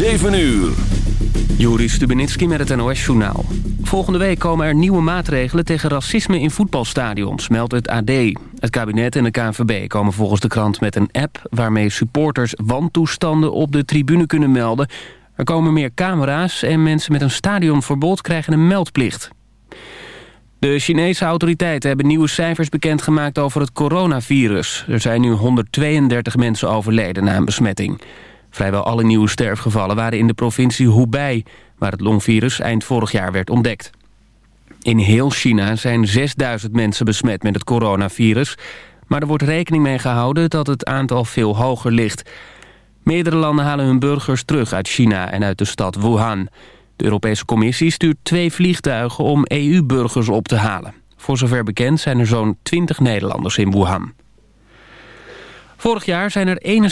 7 uur. Joris Stubenitski met het NOS-journaal. Volgende week komen er nieuwe maatregelen tegen racisme in voetbalstadions, meldt het AD. Het kabinet en de KNVB komen volgens de krant met een app... waarmee supporters wantoestanden op de tribune kunnen melden. Er komen meer camera's en mensen met een stadionverbod krijgen een meldplicht. De Chinese autoriteiten hebben nieuwe cijfers bekendgemaakt over het coronavirus. Er zijn nu 132 mensen overleden na een besmetting. Vrijwel alle nieuwe sterfgevallen waren in de provincie Hubei... waar het longvirus eind vorig jaar werd ontdekt. In heel China zijn 6000 mensen besmet met het coronavirus... maar er wordt rekening mee gehouden dat het aantal veel hoger ligt. Meerdere landen halen hun burgers terug uit China en uit de stad Wuhan. De Europese Commissie stuurt twee vliegtuigen om EU-burgers op te halen. Voor zover bekend zijn er zo'n 20 Nederlanders in Wuhan. Vorig jaar zijn er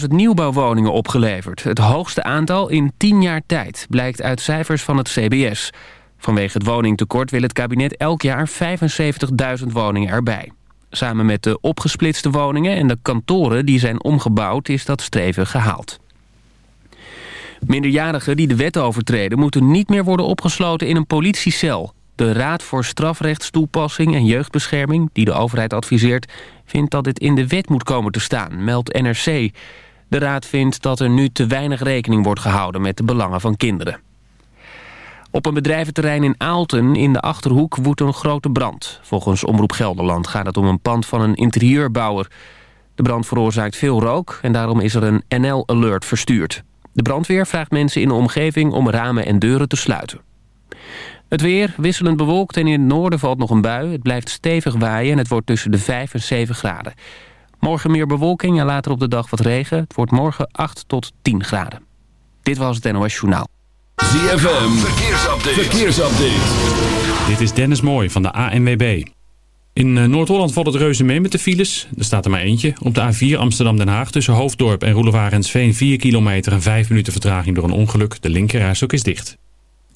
71.000 nieuwbouwwoningen opgeleverd. Het hoogste aantal in 10 jaar tijd, blijkt uit cijfers van het CBS. Vanwege het woningtekort wil het kabinet elk jaar 75.000 woningen erbij. Samen met de opgesplitste woningen en de kantoren die zijn omgebouwd... is dat streven gehaald. Minderjarigen die de wet overtreden... moeten niet meer worden opgesloten in een politiecel. De Raad voor Strafrechtstoepassing en Jeugdbescherming... die de overheid adviseert, vindt dat dit in de wet moet komen te staan, meldt NRC. De Raad vindt dat er nu te weinig rekening wordt gehouden... met de belangen van kinderen. Op een bedrijventerrein in Aalten in de Achterhoek woedt een grote brand. Volgens Omroep Gelderland gaat het om een pand van een interieurbouwer. De brand veroorzaakt veel rook en daarom is er een NL-alert verstuurd. De brandweer vraagt mensen in de omgeving om ramen en deuren te sluiten. Het weer wisselend bewolkt en in het noorden valt nog een bui. Het blijft stevig waaien en het wordt tussen de 5 en 7 graden. Morgen meer bewolking en later op de dag wat regen. Het wordt morgen 8 tot 10 graden. Dit was het NOS Journaal. ZFM, verkeersupdate. verkeersupdate. Dit is Dennis Mooij van de ANWB. In eh, Noord-Holland valt het reuze mee met de files. Er staat er maar eentje. Op de A4 Amsterdam-Den Haag tussen Hoofddorp en Roelevarensveen 4 kilometer en 5 minuten vertraging door een ongeluk. De linkerrijstok is dicht.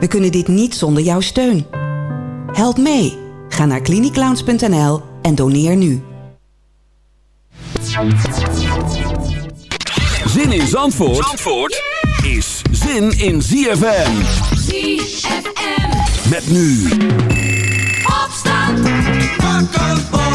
We kunnen dit niet zonder jouw steun. Help mee. Ga naar cliniclowns.nl en doneer nu. Zin in Zandvoort, Zandvoort is zin in ZFM. ZFM. Met nu. Opstand. Wakker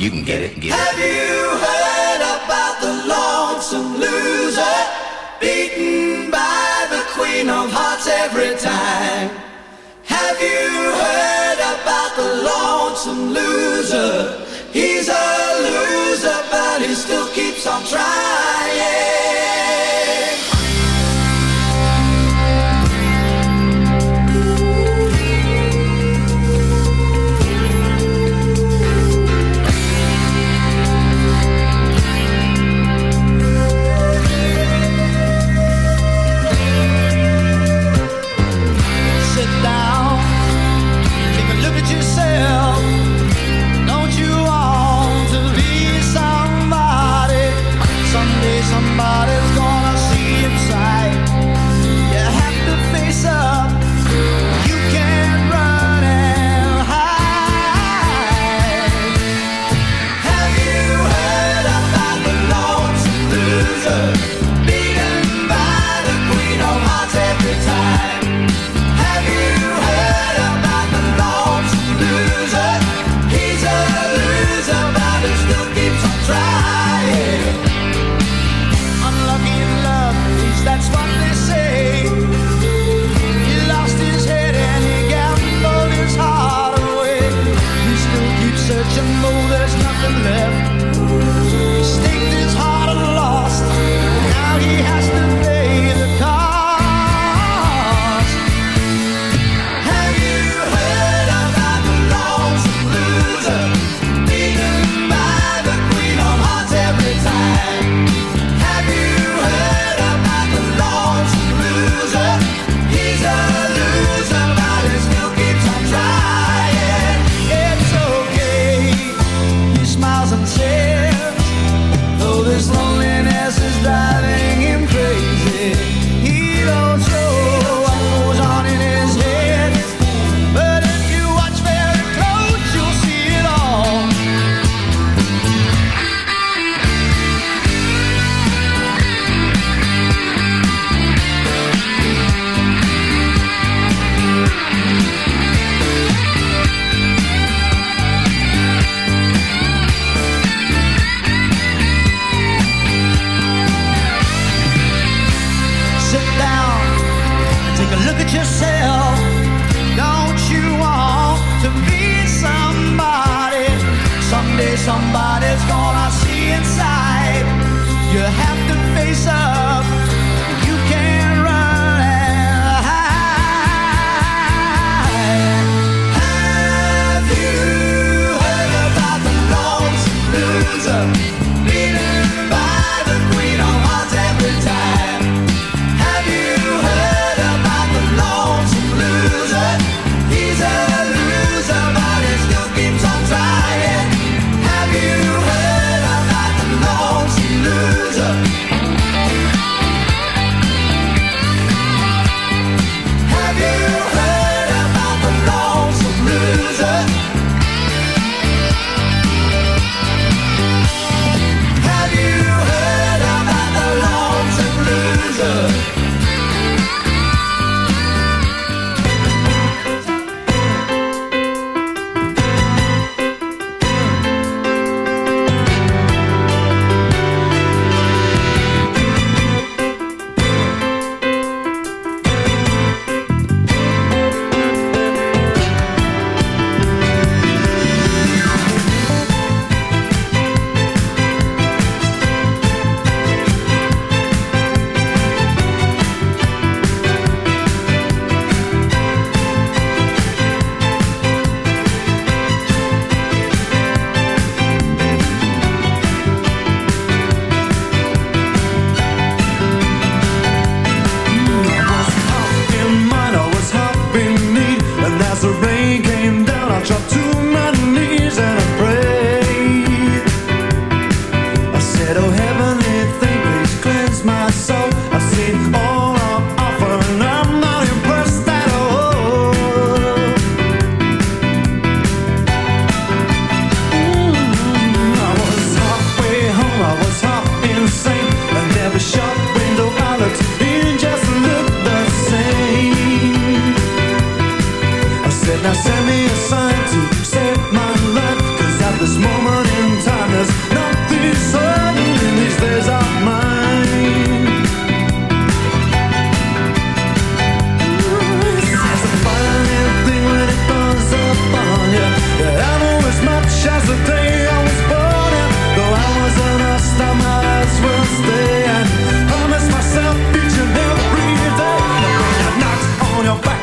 You can get it. Get Have you heard about the lonesome loser beaten by the queen of hearts every time? Have you heard about the lonesome loser? He's a loser, but he still keeps on trying.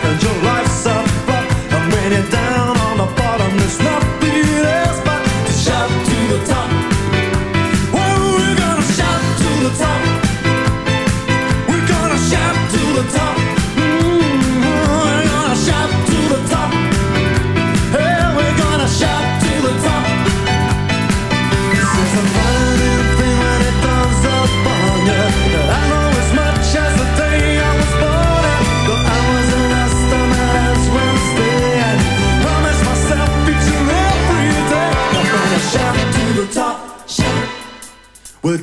던져라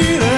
feel.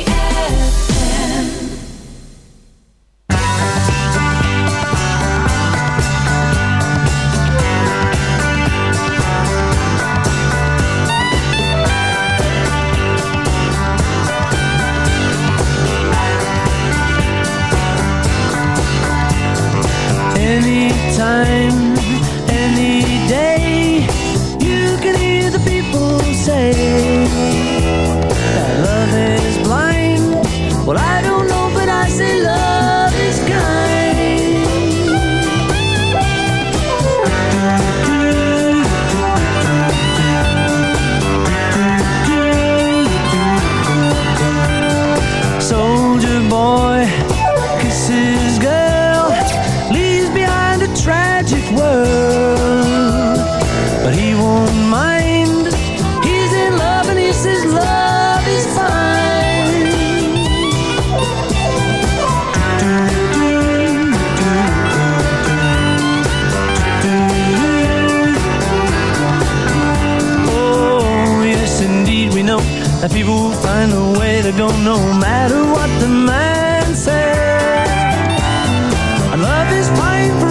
life.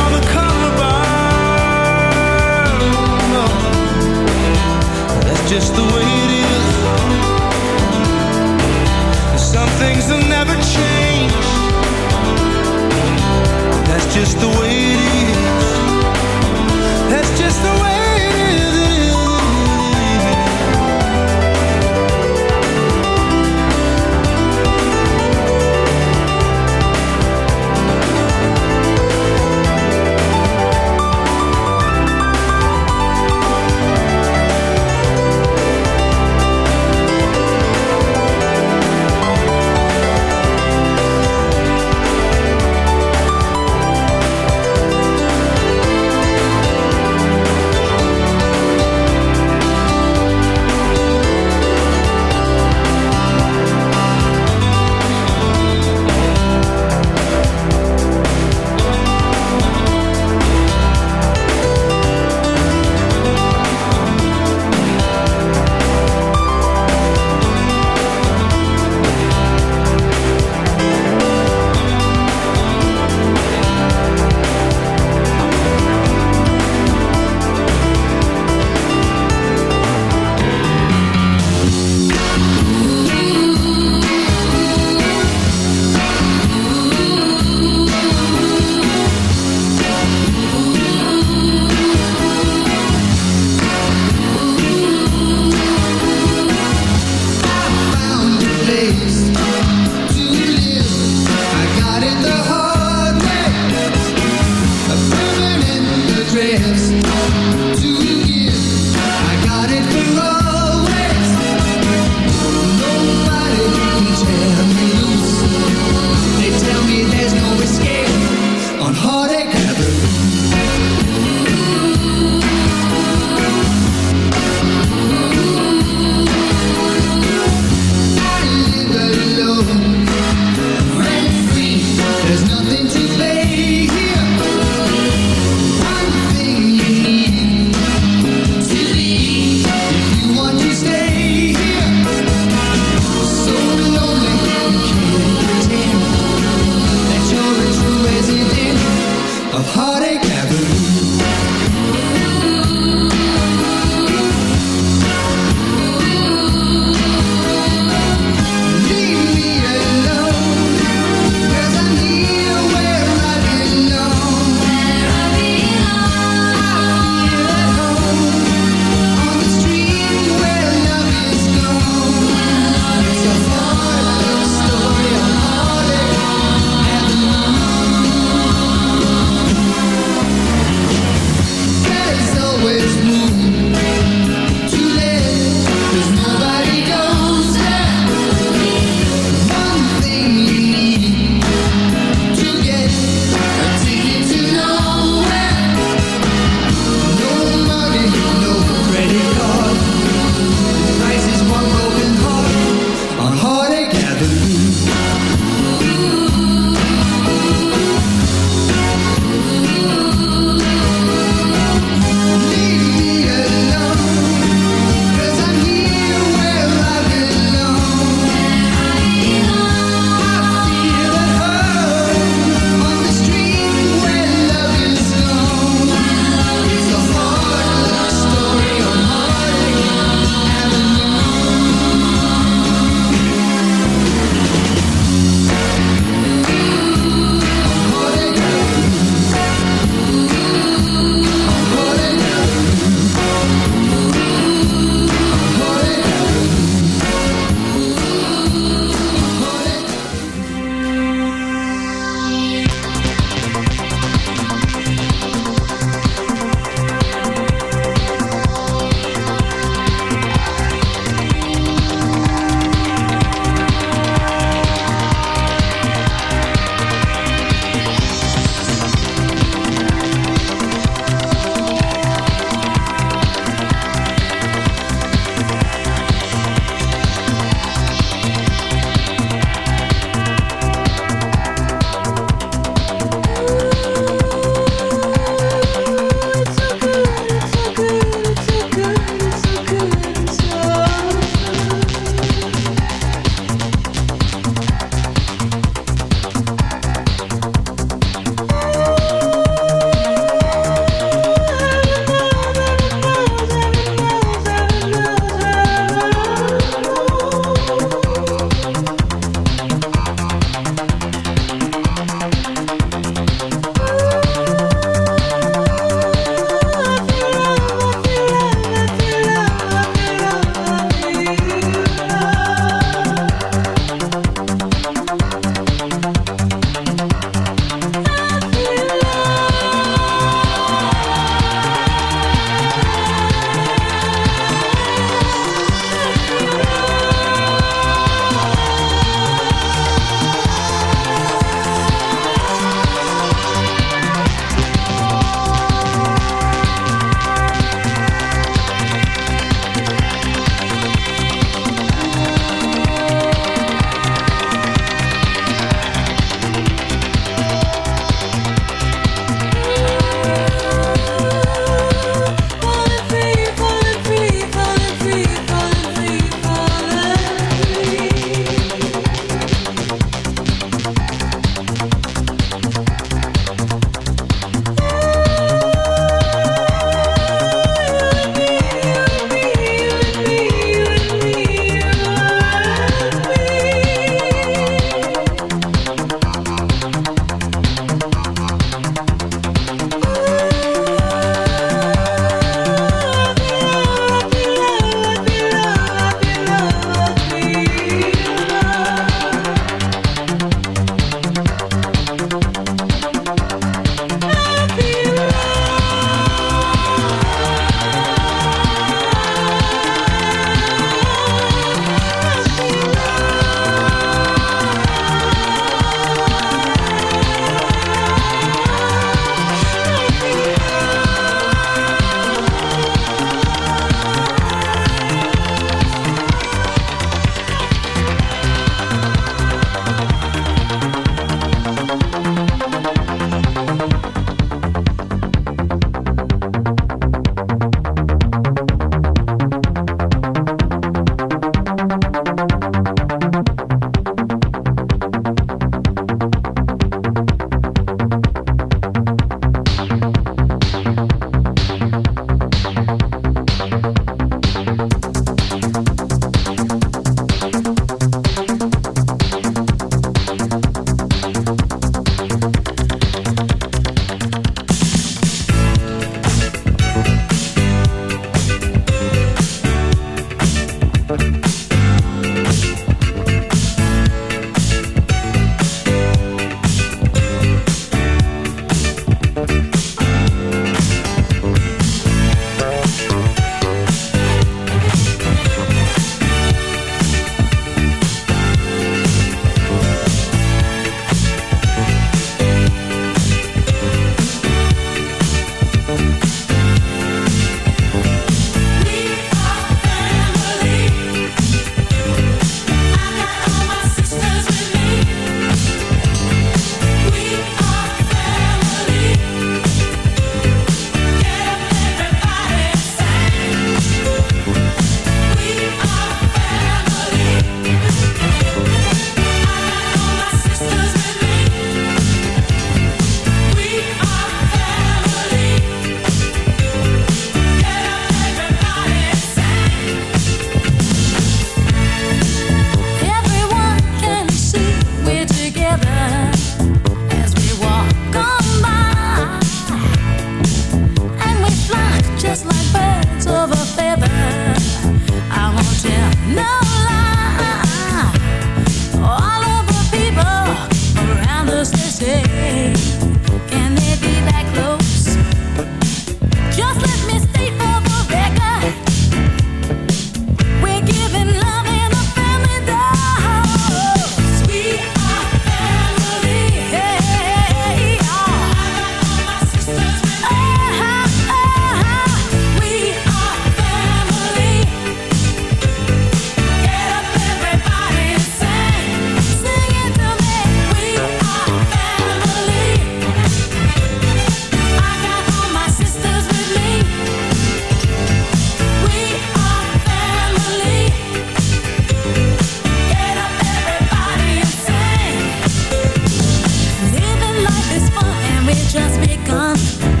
just begun.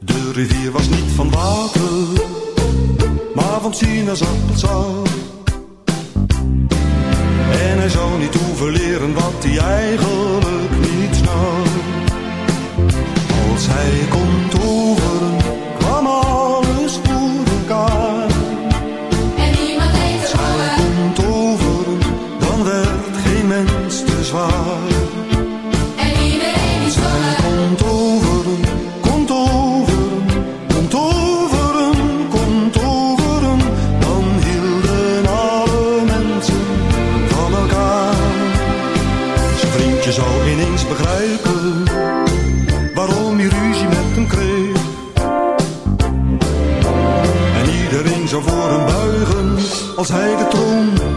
De rivier was niet van water, maar van sinaasappelsap. En hij zou niet hoeven leren wat hij eigenlijk niet snapt. Als hij komt over